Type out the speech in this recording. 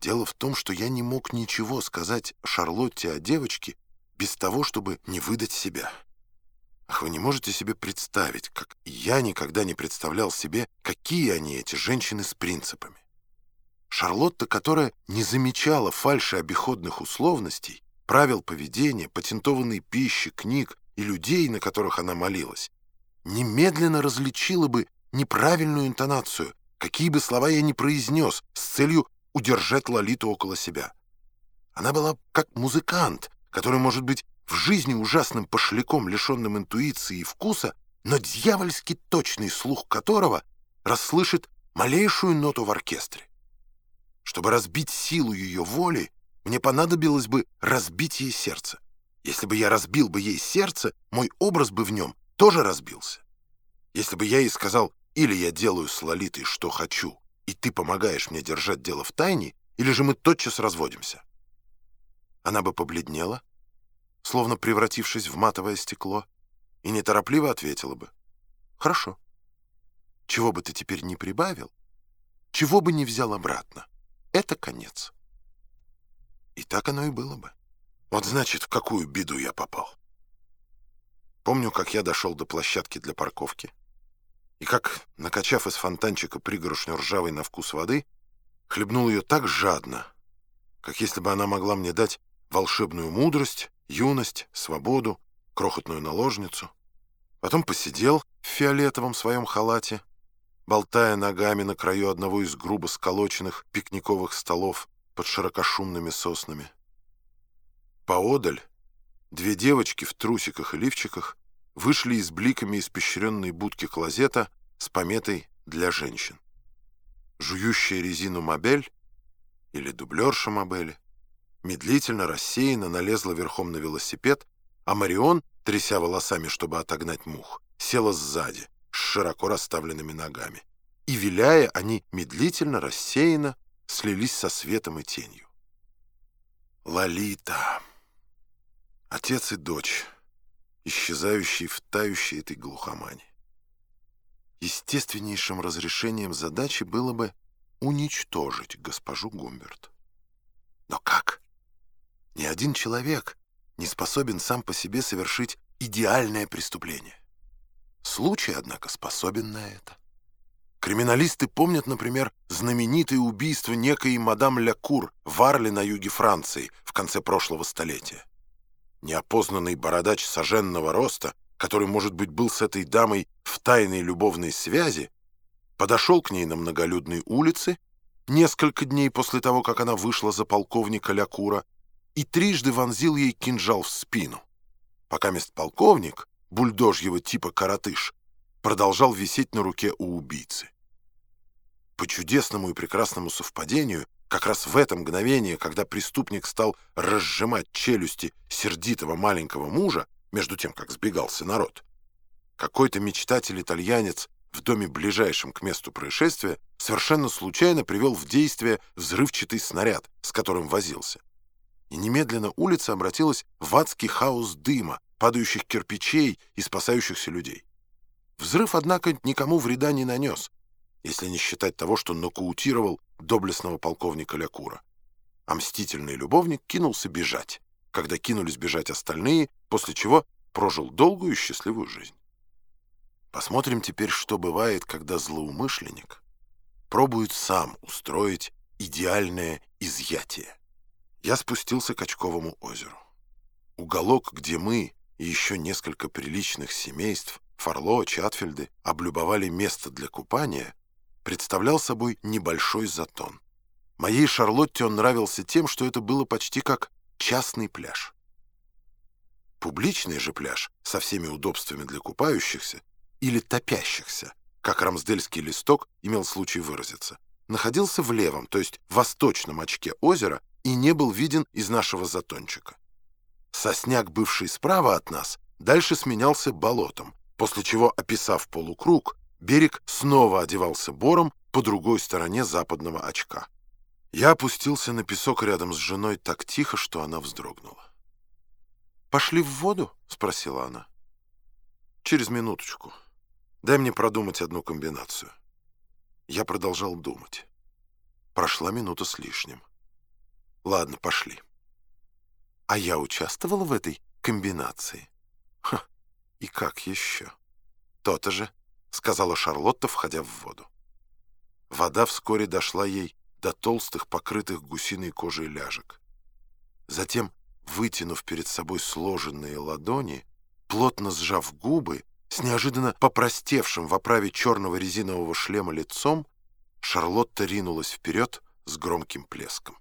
Дело в том, что я не мог ничего сказать Шарлотте о девочке без того, чтобы не выдать себя. Ах, вы не можете себе представить, как я никогда не представлял себе, какие они, эти женщины с принципами. Шарлотта, которая не замечала фальши обиходных условностей, правил поведения, патентованной пищи, книг и людей, на которых она молилась, немедленно различила бы неправильную интонацию, какие бы слова я ни произнес, с целью удержать Лолиту около себя. Она была как музыкант, который может быть в жизни ужасным пошляком, лишенным интуиции и вкуса, но дьявольски точный слух которого расслышит малейшую ноту в оркестре. Чтобы разбить силу ее воли, мне понадобилось бы разбить ей сердце. Если бы я разбил бы ей сердце, мой образ бы в нем тоже разбился. Если бы я ей сказал, или я делаю с Лолитой, что хочу, и ты помогаешь мне держать дело в тайне, или же мы тотчас разводимся. Она бы побледнела, словно превратившись в матовое стекло, и неторопливо ответила бы. «Хорошо. Чего бы ты теперь не прибавил, чего бы не взял обратно, это конец». И так оно и было бы. Вот значит, в какую беду я попал. Помню, как я дошел до площадки для парковки, и как, накачав из фонтанчика пригоршню ржавой на вкус воды, хлебнул ее так жадно, как если бы она могла мне дать волшебную мудрость, юность, свободу, крохотную наложницу. Потом посидел в фиолетовом своем халате, болтая ногами на краю одного из грубо сколоченных пикниковых столов под широкошумными соснами. Поодаль две девочки в трусиках и лифчиках вышли из бликами испещренной будки клозета с пометой «Для женщин». Жующая резину мобель или дублерша мобели медлительно, рассеянно налезла верхом на велосипед, а Марион, тряся волосами, чтобы отогнать мух, села сзади, с широко расставленными ногами. И, виляя, они медлительно, рассеянно слились со светом и тенью. Лолита. Отец и дочь исчезающий в тающей этой глухомане. Естественнейшим разрешением задачи было бы уничтожить госпожу Гумберт. Но как? Ни один человек не способен сам по себе совершить идеальное преступление. Случай, однако, способен на это. Криминалисты помнят, например, знаменитое убийство некой мадам Лякур в Арле на юге Франции в конце прошлого столетия. Неопознанный бородач соженного роста, который, может быть, был с этой дамой в тайной любовной связи, подошел к ней на многолюдной улице несколько дней после того, как она вышла за полковника Лякура, и трижды вонзил ей кинжал в спину. Пока мест полковник, бульдожьего типа коротыш, продолжал висеть на руке у убийцы. По чудесному и прекрасному совпадению как раз в это мгновение, когда преступник стал разжимать челюсти сердитого маленького мужа, между тем, как сбегался народ, какой-то мечтатель-итальянец в доме, ближайшем к месту происшествия, совершенно случайно привел в действие взрывчатый снаряд, с которым возился. И немедленно улица обратилась в адский хаос дыма, падающих кирпичей и спасающихся людей. Взрыв, однако, никому вреда не нанес, если не считать того, что нокаутировал доблестного полковника Лякура. А мстительный любовник кинулся бежать, когда кинулись бежать остальные, после чего прожил долгую и счастливую жизнь. Посмотрим теперь, что бывает, когда злоумышленник пробует сам устроить идеальное изъятие. Я спустился к Очковому озеру. Уголок, где мы и еще несколько приличных семейств, Фарло, Чатфельды, облюбовали место для купания, представлял собой небольшой затон. Моей Шарлотте он нравился тем, что это было почти как частный пляж. Публичный же пляж со всеми удобствами для купающихся или топящихся, как рамсдельский листок имел случай выразиться, находился в левом, то есть восточном очке озера и не был виден из нашего затончика. Сосняк, бывший справа от нас, дальше сменялся болотом, после чего, описав полукруг, Берег снова одевался бором по другой стороне западного очка. Я опустился на песок рядом с женой так тихо, что она вздрогнула. «Пошли в воду?» — спросила она. «Через минуточку. Дай мне продумать одну комбинацию». Я продолжал думать. Прошла минута с лишним. Ладно, пошли. А я участвовала в этой комбинации? Ха, и как еще? То-то же, сказала Шарлотта, входя в воду. Вода вскоре дошла ей до толстых, покрытых гусиной кожей ляжек. Затем, вытянув перед собой сложенные ладони, плотно сжав губы, с неожиданно попростевшим в оправе черного резинового шлема лицом, Шарлотта ринулась вперед с громким плеском.